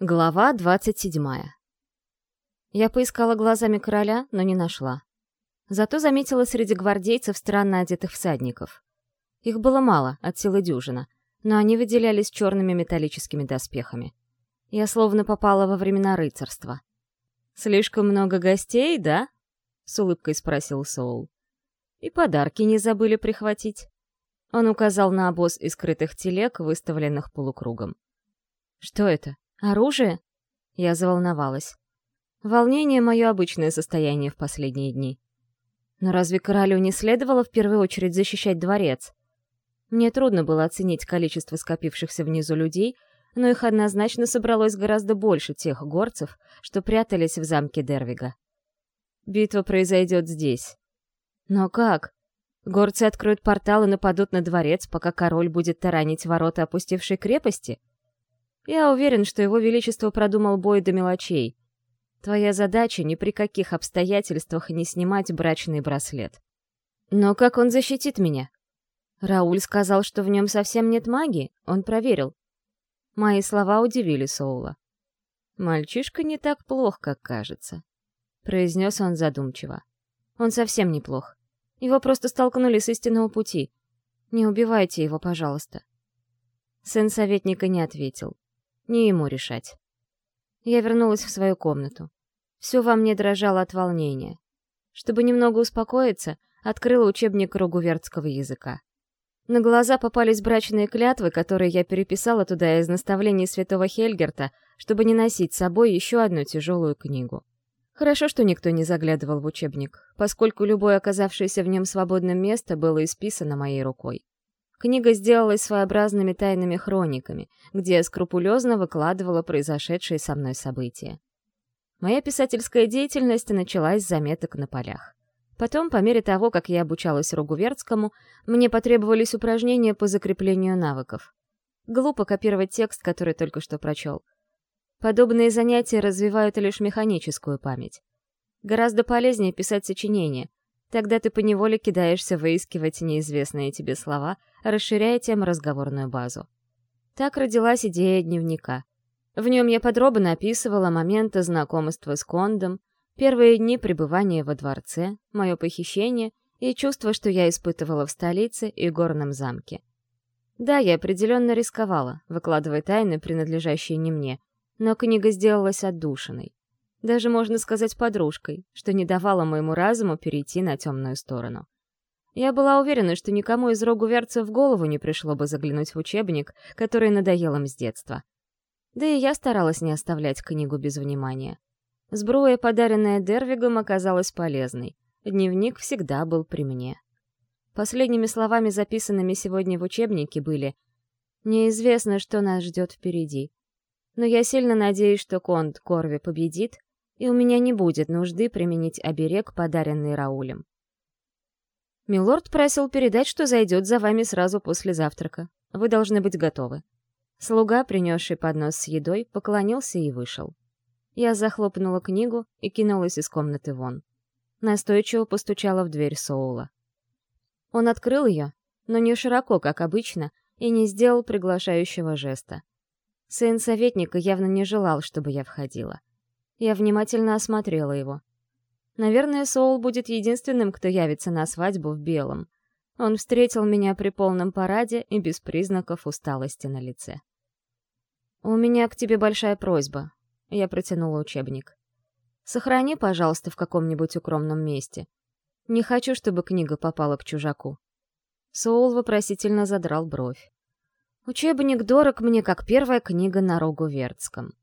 Глава двадцать седьмая. Я поискала глазами короля, но не нашла. Зато заметила среди гвардейцев странно одетых всадников. Их было мало, от силы дюжина, но они выделялись черными металлическими доспехами. Я словно попала во времена рыцарства. «Слишком много гостей, да?» — с улыбкой спросил Соул. «И подарки не забыли прихватить». Он указал на обоз из скрытых телег, выставленных полукругом. «Что это?» Оружие? Я заволновалась. Волнение — мое обычное состояние в последние дни. Но разве королю не следовало в первую очередь защищать дворец? Мне трудно было оценить количество скопившихся внизу людей, но их однозначно собралось гораздо больше тех горцев, что прятались в замке Дервига. Битва произойдет здесь. Но как? Горцы откроют портал и нападут на дворец, пока король будет таранить ворота опустевшей крепости? Я уверен, что его величество продумал бой до мелочей. Твоя задача ни при каких обстоятельствах не снимать брачный браслет. Но как он защитит меня? Рауль сказал, что в нем совсем нет магии, он проверил. Мои слова удивили Соула. «Мальчишка не так плох, как кажется», — произнес он задумчиво. «Он совсем неплох. Его просто столкнули с истинного пути. Не убивайте его, пожалуйста». Сын советника не ответил. Не ему решать. Я вернулась в свою комнату. Все во мне дрожало от волнения. Чтобы немного успокоиться, открыла учебник ругувертского языка. На глаза попались брачные клятвы, которые я переписала туда из наставлений святого Хельгерта, чтобы не носить с собой еще одну тяжелую книгу. Хорошо, что никто не заглядывал в учебник, поскольку любое оказавшееся в нем свободное место было исписано моей рукой. Книга сделалась своеобразными тайными хрониками, где я скрупулезно выкладывала произошедшие со мной события. Моя писательская деятельность началась с заметок на полях. Потом, по мере того, как я обучалась Ругуверцкому, мне потребовались упражнения по закреплению навыков. Глупо копировать текст, который только что прочел. Подобные занятия развивают лишь механическую память. Гораздо полезнее писать сочинения, Тогда ты поневоле кидаешься выискивать неизвестные тебе слова, расширяя тем разговорную базу. Так родилась идея дневника. В нем я подробно описывала моменты знакомства с Кондом, первые дни пребывания во дворце, мое похищение и чувство, что я испытывала в столице и горном замке. Да, я определенно рисковала, выкладывая тайны, принадлежащие не мне, но книга сделалась отдушиной даже, можно сказать, подружкой, что не давало моему разуму перейти на темную сторону. Я была уверена, что никому из рогуверцев в голову не пришло бы заглянуть в учебник, который надоел им с детства. Да и я старалась не оставлять книгу без внимания. Сбруя, подаренная Дервигом, оказалась полезной. Дневник всегда был при мне. Последними словами, записанными сегодня в учебнике, были «Неизвестно, что нас ждет впереди. Но я сильно надеюсь, что Конт Корви победит, и у меня не будет нужды применить оберег, подаренный Раулем. Милорд просил передать, что зайдет за вами сразу после завтрака. Вы должны быть готовы. Слуга, принесший поднос с едой, поклонился и вышел. Я захлопнула книгу и кинулась из комнаты вон. Настойчиво постучала в дверь Соула. Он открыл ее, но не широко, как обычно, и не сделал приглашающего жеста. Сын советника явно не желал, чтобы я входила. Я внимательно осмотрела его. Наверное, Соул будет единственным, кто явится на свадьбу в белом. Он встретил меня при полном параде и без признаков усталости на лице. «У меня к тебе большая просьба», — я протянула учебник. «Сохрани, пожалуйста, в каком-нибудь укромном месте. Не хочу, чтобы книга попала к чужаку». Соул вопросительно задрал бровь. «Учебник дорог мне, как первая книга на Рогу Вертском.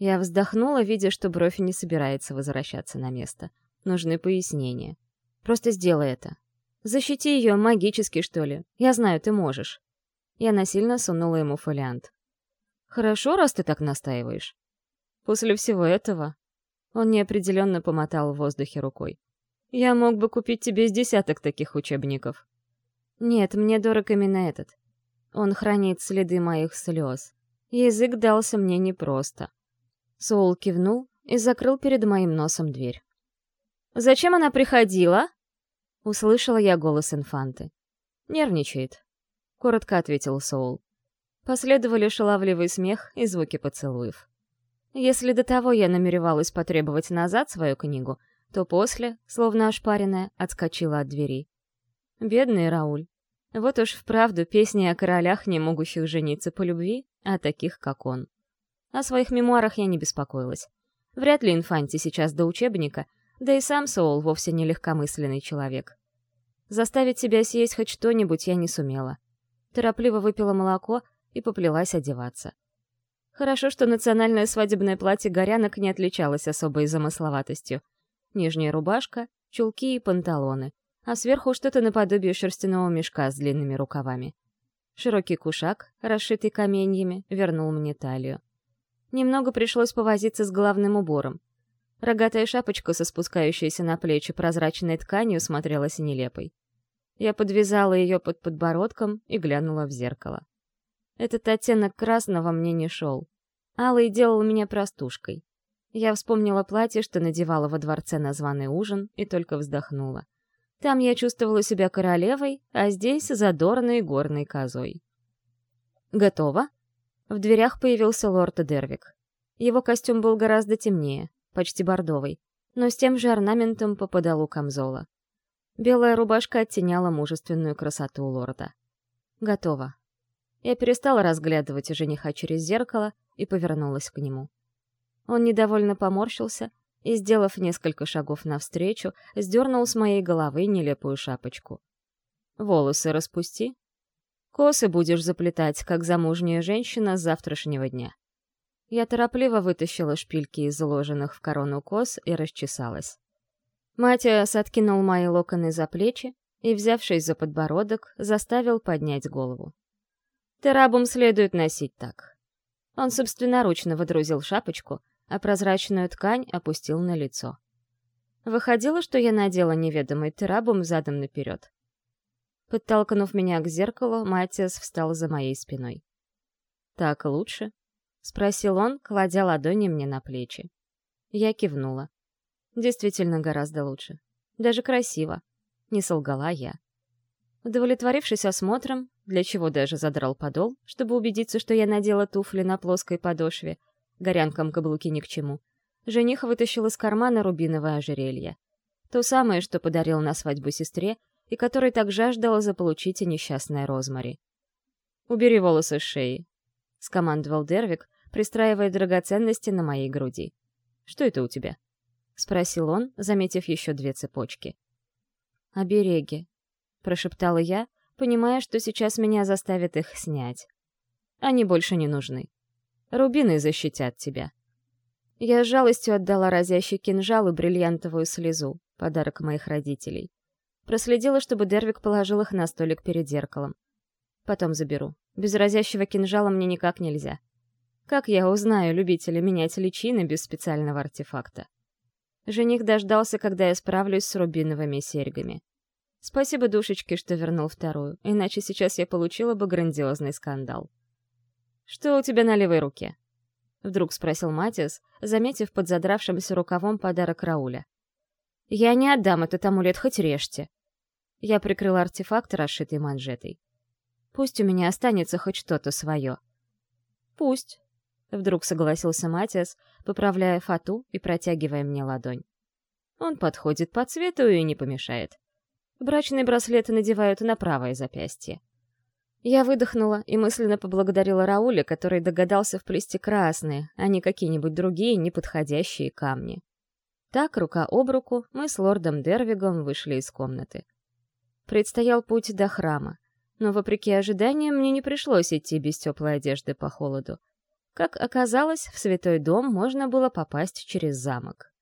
Я вздохнула, видя, что бровь не собирается возвращаться на место. Нужны пояснения. Просто сделай это. Защити ее магически, что ли. Я знаю, ты можешь. Я насильно сунула ему фолиант. Хорошо, раз ты так настаиваешь. После всего этого... Он неопределенно помотал в воздухе рукой. Я мог бы купить тебе с десяток таких учебников. Нет, мне дорог именно этот. Он хранит следы моих слез. Язык дался мне непросто. Соул кивнул и закрыл перед моим носом дверь. «Зачем она приходила?» Услышала я голос инфанты. «Нервничает», — коротко ответил Соул. Последовали шаловливый смех и звуки поцелуев. Если до того я намеревалась потребовать назад свою книгу, то после, словно ошпаренная, отскочила от двери. Бедный Рауль. Вот уж вправду песни о королях, не могущих жениться по любви, а таких, как он. О своих мемуарах я не беспокоилась. Вряд ли Инфанти сейчас до учебника, да и сам Соул вовсе не легкомысленный человек. Заставить себя съесть хоть что-нибудь я не сумела. Торопливо выпила молоко и поплелась одеваться. Хорошо, что национальное свадебное платье горянок не отличалось особой замысловатостью. Нижняя рубашка, чулки и панталоны, а сверху что-то наподобие шерстяного мешка с длинными рукавами. Широкий кушак, расшитый каменьями, вернул мне талию. Немного пришлось повозиться с головным убором. Рогатая шапочка со спускающейся на плечи прозрачной тканью смотрелась нелепой. Я подвязала ее под подбородком и глянула в зеркало. Этот оттенок красного мне не шел. Алый делал меня простушкой. Я вспомнила платье, что надевала во дворце на званый ужин, и только вздохнула. Там я чувствовала себя королевой, а здесь — задорной горной козой. «Готово?» В дверях появился лорд Дервик. Его костюм был гораздо темнее, почти бордовый, но с тем же орнаментом по подолу камзола. Белая рубашка оттеняла мужественную красоту лорда. «Готово», я перестала разглядывать жениха через зеркало и повернулась к нему. Он недовольно поморщился и, сделав несколько шагов навстречу, сдернул с моей головы нелепую шапочку. «Волосы распусти. Косы будешь заплетать, как замужняя женщина с завтрашнего дня». Я торопливо вытащила шпильки из заложенных в корону кос и расчесалась. Матиас откинул мои локоны за плечи и, взявшись за подбородок, заставил поднять голову. Терабум следует носить так. Он собственноручно водрузил шапочку, а прозрачную ткань опустил на лицо. Выходило, что я надела неведомый терабум задом наперед. Подтолкнув меня к зеркалу, Матиас встал за моей спиной. «Так лучше?» — спросил он, кладя ладони мне на плечи. Я кивнула. «Действительно гораздо лучше. Даже красиво. Не солгала я. Удовлетворившись осмотром, для чего даже задрал подол, чтобы убедиться, что я надела туфли на плоской подошве, горянкам каблуки ни к чему, жених вытащил из кармана рубиновое ожерелье. То самое, что подарил на свадьбу сестре, и которой так жаждала заполучить и несчастная Розмари. «Убери волосы с шеи», — скомандовал Дервик, пристраивая драгоценности на моей груди. «Что это у тебя?» — спросил он, заметив еще две цепочки. «Обереги», — прошептала я, понимая, что сейчас меня заставят их снять. Они больше не нужны. Рубины защитят тебя. Я с жалостью отдала разящий кинжал и бриллиантовую слезу, подарок моих родителей. Проследила, чтобы Дервик положил их на столик перед зеркалом. Потом заберу. Без разящего кинжала мне никак нельзя. Как я узнаю любителя менять личины без специального артефакта? Жених дождался, когда я справлюсь с рубиновыми серьгами. Спасибо душечке, что вернул вторую, иначе сейчас я получила бы грандиозный скандал. «Что у тебя на левой руке?» — вдруг спросил Матиас, заметив под задравшимся рукавом подарок Рауля. «Я не отдам этот амулет, хоть режьте». Я прикрыла артефакт, расшитый манжетой. «Пусть у меня останется хоть что-то свое». «Пусть», — вдруг согласился Матиас, поправляя фату и протягивая мне ладонь. «Он подходит по цвету и не помешает». Брачные браслеты надевают на правое запястье. Я выдохнула и мысленно поблагодарила Рауля, который догадался вплести красные, а не какие-нибудь другие неподходящие камни. Так, рука об руку, мы с лордом Дервигом вышли из комнаты. Предстоял путь до храма, но, вопреки ожиданиям, мне не пришлось идти без теплой одежды по холоду. Как оказалось, в святой дом можно было попасть через замок.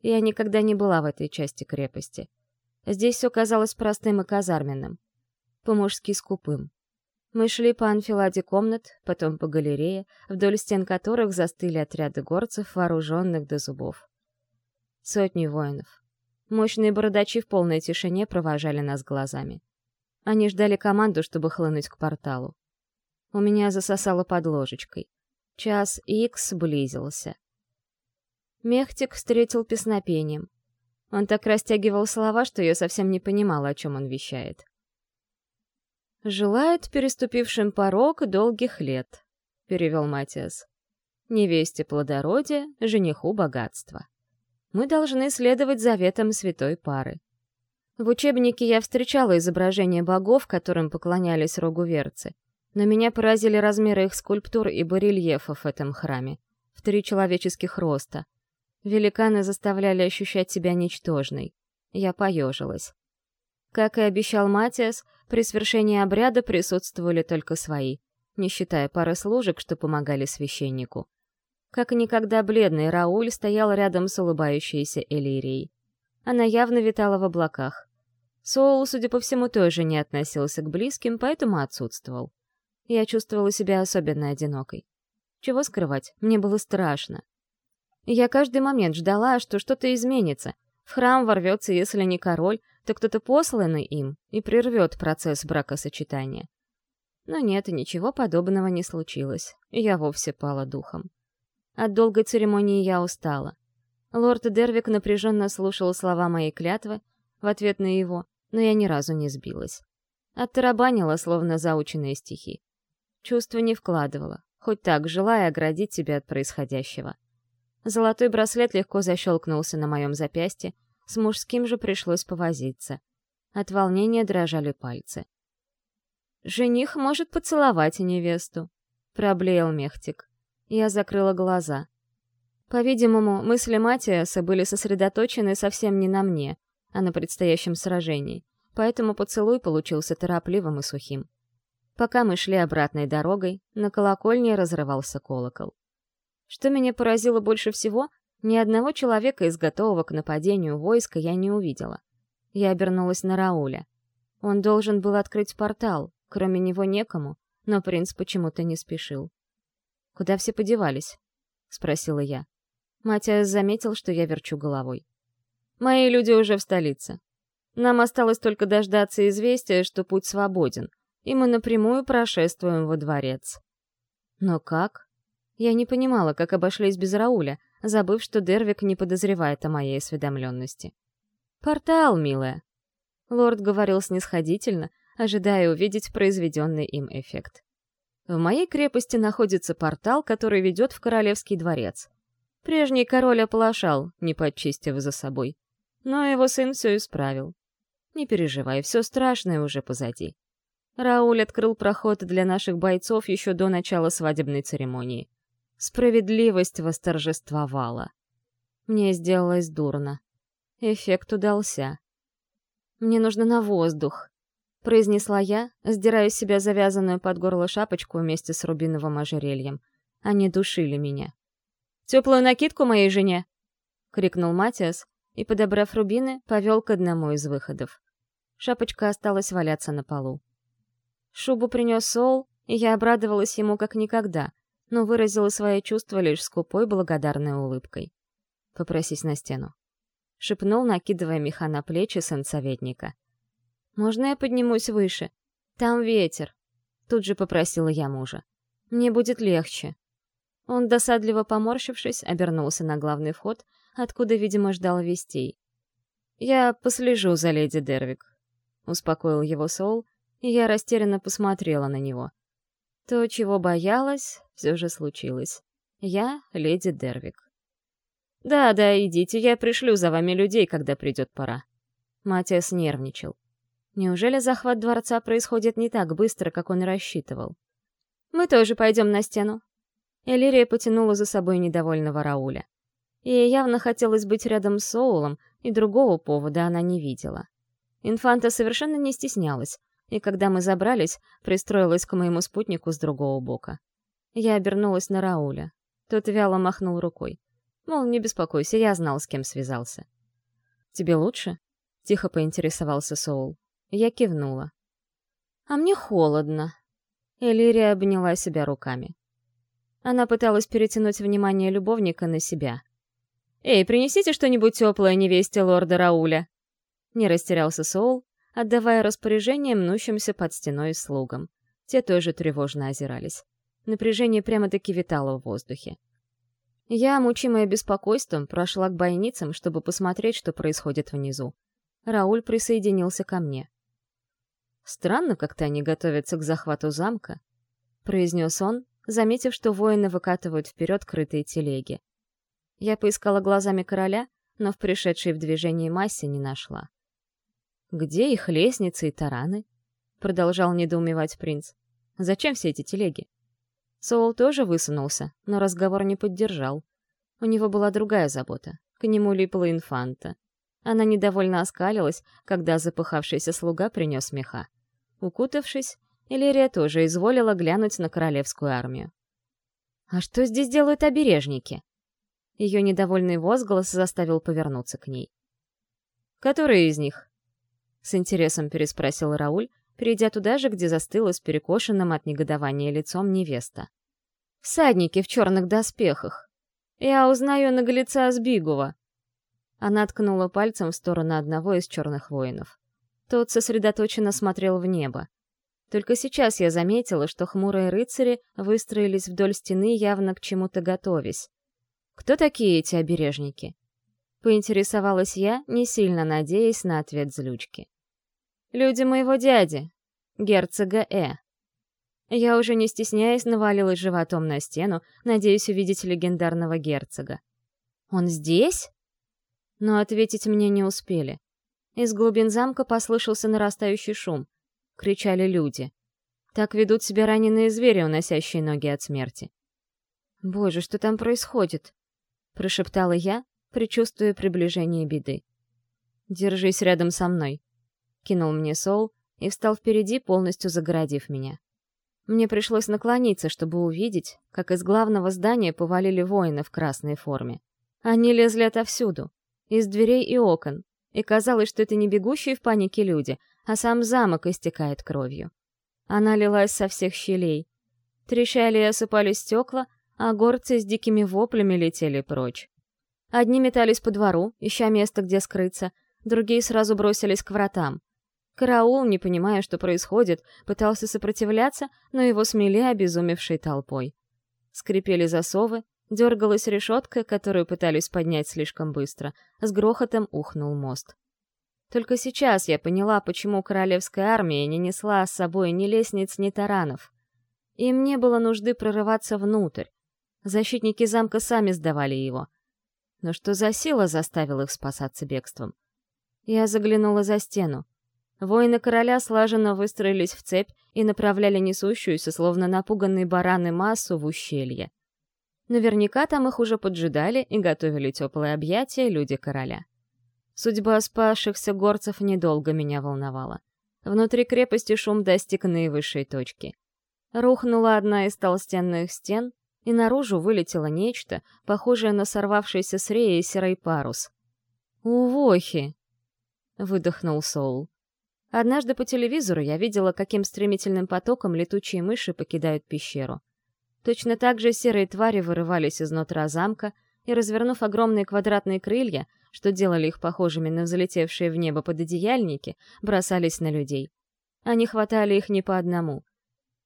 Я никогда не была в этой части крепости — Здесь все казалось простым и казарменным. По-мужски скупым. Мы шли по анфиладе комнат, потом по галерее, вдоль стен которых застыли отряды горцев, вооруженных до зубов. Сотни воинов. Мощные бородачи в полной тишине провожали нас глазами. Они ждали команду, чтобы хлынуть к порталу. У меня засосало под ложечкой. Час икс близился. Мехтик встретил песнопением. Он так растягивал слова, что я совсем не понимала, о чем он вещает. «Желает переступившим порог долгих лет», — перевел Матиас. невесте плодородие, жениху богатство. Мы должны следовать заветам святой пары. В учебнике я встречала изображения богов, которым поклонялись рогуверцы, но меня поразили размеры их скульптур и барельефов в этом храме, в три человеческих роста. Великаны заставляли ощущать себя ничтожной. Я поежилась. Как и обещал Матиас, при свершении обряда присутствовали только свои, не считая пары служек, что помогали священнику. Как никогда бледный Рауль стоял рядом с улыбающейся Элирией. Она явно витала в облаках. Соул, судя по всему, тоже не относился к близким, поэтому отсутствовал. Я чувствовала себя особенно одинокой. Чего скрывать, мне было страшно. Я каждый момент ждала, что что-то изменится. В храм ворвется, если не король, то кто-то посланный им и прервет процесс бракосочетания. Но нет, ничего подобного не случилось, я вовсе пала духом. От долгой церемонии я устала. Лорд Дервик напряженно слушал слова моей клятвы в ответ на его, но я ни разу не сбилась. Оттарабанила, словно заученные стихи. Чувства не вкладывала, хоть так, желая оградить тебя от происходящего. Золотой браслет легко защелкнулся на моем запястье, с мужским же пришлось повозиться. От волнения дрожали пальцы. «Жених может поцеловать невесту», — проблеял Мехтик. Я закрыла глаза. По-видимому, мысли Матиаса были сосредоточены совсем не на мне, а на предстоящем сражении, поэтому поцелуй получился торопливым и сухим. Пока мы шли обратной дорогой, на колокольне разрывался колокол. Что меня поразило больше всего, ни одного человека из готового к нападению войска я не увидела. Я обернулась на Рауля. Он должен был открыть портал, кроме него некому, но принц почему-то не спешил. «Куда все подевались?» — спросила я. Матиас заметил, что я верчу головой. «Мои люди уже в столице. Нам осталось только дождаться известия, что путь свободен, и мы напрямую прошествуем во дворец». «Но как?» Я не понимала, как обошлись без Рауля, забыв, что Дервик не подозревает о моей осведомленности. «Портал, милая!» Лорд говорил снисходительно, ожидая увидеть произведенный им эффект. В моей крепости находится портал, который ведет в королевский дворец. Прежний король оплошал, не подчистив за собой. Но его сын все исправил. Не переживай, все страшное уже позади. Рауль открыл проход для наших бойцов еще до начала свадебной церемонии. Справедливость восторжествовала. Мне сделалось дурно. Эффект удался. Мне нужно на воздух произнесла я, сдирая с себя завязанную под горло шапочку вместе с рубиновым ожерельем. Они душили меня. «Теплую накидку моей жене!» — крикнул Матиас и, подобрав рубины, повел к одному из выходов. Шапочка осталась валяться на полу. Шубу принес Сол, и я обрадовалась ему как никогда, но выразила свои чувства лишь скупой благодарной улыбкой. «Попросись на стену», — шепнул, накидывая меха на плечи сын советника. Можно я поднимусь выше? Там ветер. Тут же попросила я мужа. Мне будет легче. Он, досадливо поморщившись, обернулся на главный вход, откуда, видимо, ждал вестей. «Я послежу за леди Дервик», — успокоил его Соул, и я растерянно посмотрела на него. То, чего боялась, все же случилось. Я — леди Дервик. «Да, да, идите, я пришлю за вами людей, когда придет пора». Матиас нервничал. Неужели захват дворца происходит не так быстро, как он рассчитывал? «Мы тоже пойдем на стену». Элирия потянула за собой недовольного Рауля. Ей явно хотелось быть рядом с Соулом, и другого повода она не видела. Инфанта совершенно не стеснялась, и когда мы забрались, пристроилась к моему спутнику с другого бока. Я обернулась на Рауля. Тот вяло махнул рукой. Мол, не беспокойся, я знал, с кем связался. «Тебе лучше?» — тихо поинтересовался Соул. Я кивнула. «А мне холодно». Элирия обняла себя руками. Она пыталась перетянуть внимание любовника на себя. «Эй, принесите что-нибудь теплое невесте лорда Рауля!» Не растерялся Соул, отдавая распоряжение мнущимся под стеной слугам. Те тоже тревожно озирались. Напряжение прямо-таки витало в воздухе. Я, мучимая беспокойством, прошла к бойницам, чтобы посмотреть, что происходит внизу. Рауль присоединился ко мне. Странно как-то они готовятся к захвату замка, произнес он, заметив, что воины выкатывают вперед крытые телеги. Я поискала глазами короля, но в пришедшей в движение массе не нашла. «Где их лестницы и тараны?» — продолжал недоумевать принц. «Зачем все эти телеги?» Соул тоже высунулся, но разговор не поддержал. У него была другая забота. К нему липла инфанта. Она недовольно оскалилась, когда запыхавшийся слуга принес меха. Укутавшись, Иллирия тоже изволила глянуть на королевскую армию. «А что здесь делают обережники?» Ее недовольный возглас заставил повернуться к ней. «Которые из них?» С интересом переспросил Рауль, перейдя туда же, где застыла с перекошенным от негодования лицом невеста. «Всадники в черных доспехах. Я узнаю наглеца Сбигува». Она ткнула пальцем в сторону одного из черных воинов. Тот сосредоточенно смотрел в небо. Только сейчас я заметила, что хмурые рыцари выстроились вдоль стены, явно к чему-то готовясь. Кто такие эти обережники? Поинтересовалась я, не сильно надеясь на ответ злючки. Люди моего дяди, герцога Э. Я уже не стесняясь навалилась животом на стену, надеясь увидеть легендарного герцога. «Он здесь?» Но ответить мне не успели. Из глубин замка послышался нарастающий шум. Кричали люди. Так ведут себя раненые звери, уносящие ноги от смерти. «Боже, что там происходит?» — прошептала я, предчувствуя приближение беды. «Держись рядом со мной», — кинул мне Соул и встал впереди, полностью загородив меня. Мне пришлось наклониться, чтобы увидеть, как из главного здания повалили воины в красной форме. Они лезли отовсюду, из дверей и окон, и казалось, что это не бегущие в панике люди, а сам замок истекает кровью. Она лилась со всех щелей. Трещали и осыпались стекла, а горцы с дикими воплями летели прочь. Одни метались по двору, ища место, где скрыться, другие сразу бросились к вратам. Караул, не понимая, что происходит, пытался сопротивляться, но его смели обезумевшей толпой. Скрипели засовы, дергалась решетка, которую пытались поднять слишком быстро, с грохотом ухнул мост. Только сейчас я поняла, почему королевская армия не несла с собой ни лестниц, ни таранов. Им не было нужды прорываться внутрь. Защитники замка сами сдавали его. Но что за сила заставила их спасаться бегством? Я заглянула за стену. Воины короля слаженно выстроились в цепь и направляли несущуюся, словно напуганные бараны, массу в ущелье. Наверняка там их уже поджидали и готовили теплые объятия люди короля. Судьба спасшихся горцев недолго меня волновала. Внутри крепости шум достиг наивысшей точки. Рухнула одна из толстенных стен, и наружу вылетело нечто, похожее на сорвавшийся с реи серый парус. «Увохи!» — выдохнул Соул. Однажды по телевизору я видела, каким стремительным потоком летучие мыши покидают пещеру. Точно так же серые твари вырывались изнутра замка и, развернув огромные квадратные крылья, что делали их похожими на взлетевшие в небо пододеяльники, бросались на людей. Они хватали их не по одному.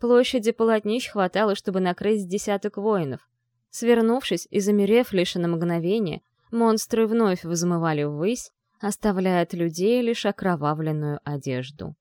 Площади полотнищ хватало, чтобы накрыть десяток воинов. Свернувшись и замерев лишь на мгновение, монстры вновь взмывали ввысь, оставляя от людей лишь окровавленную одежду.